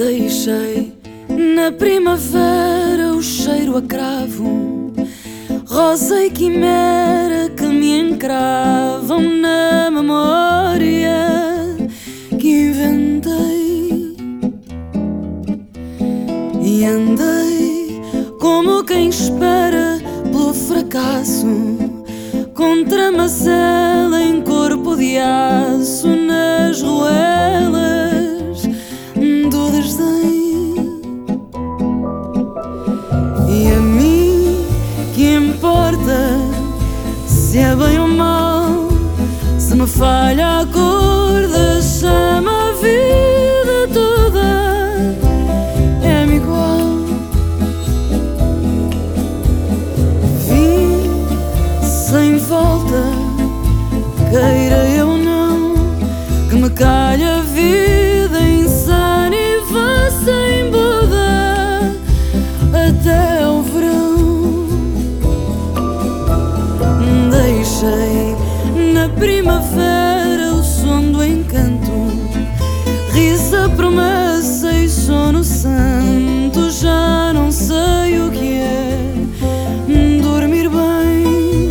Deixei. Na primavera o cheiro a cravo, rosa e quimera que me encravam na memória que inventei. E andei como quem espera pelo fracasso, contra macela em corpo de aço nas ruelas desdém. E a mim que importa se é bem ou mal, se me falha a cor da chama, a vida toda é-me igual. Vim sem volta, queira eu não, que me calha a vida na primavera o som do encanto, risa, promessa e sono santo. Já não sei o que é dormir bem.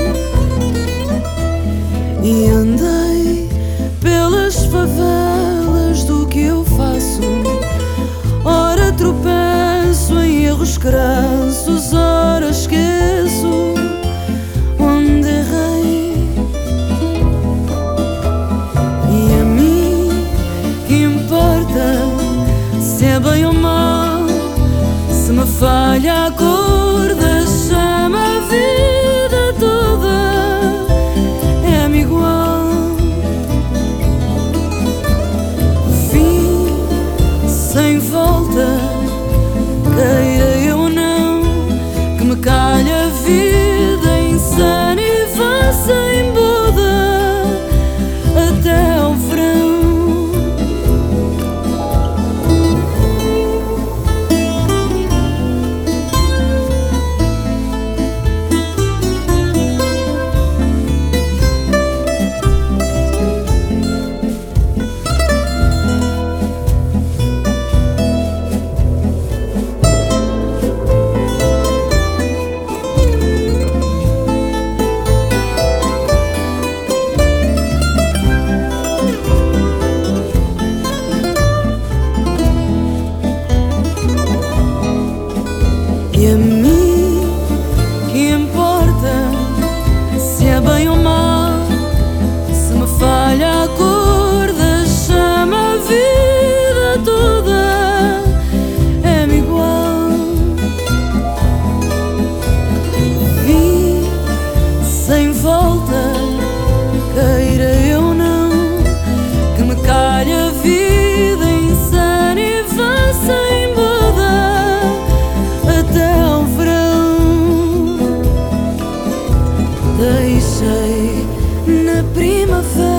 E andei pelas favelas do que eu faço. Ora tropeço em erros crassos, ora esqueço velha cor da. sem volta, queira eu não, que me calhe a vida insana e vá sem boda até ao verão. Deixei na primavera.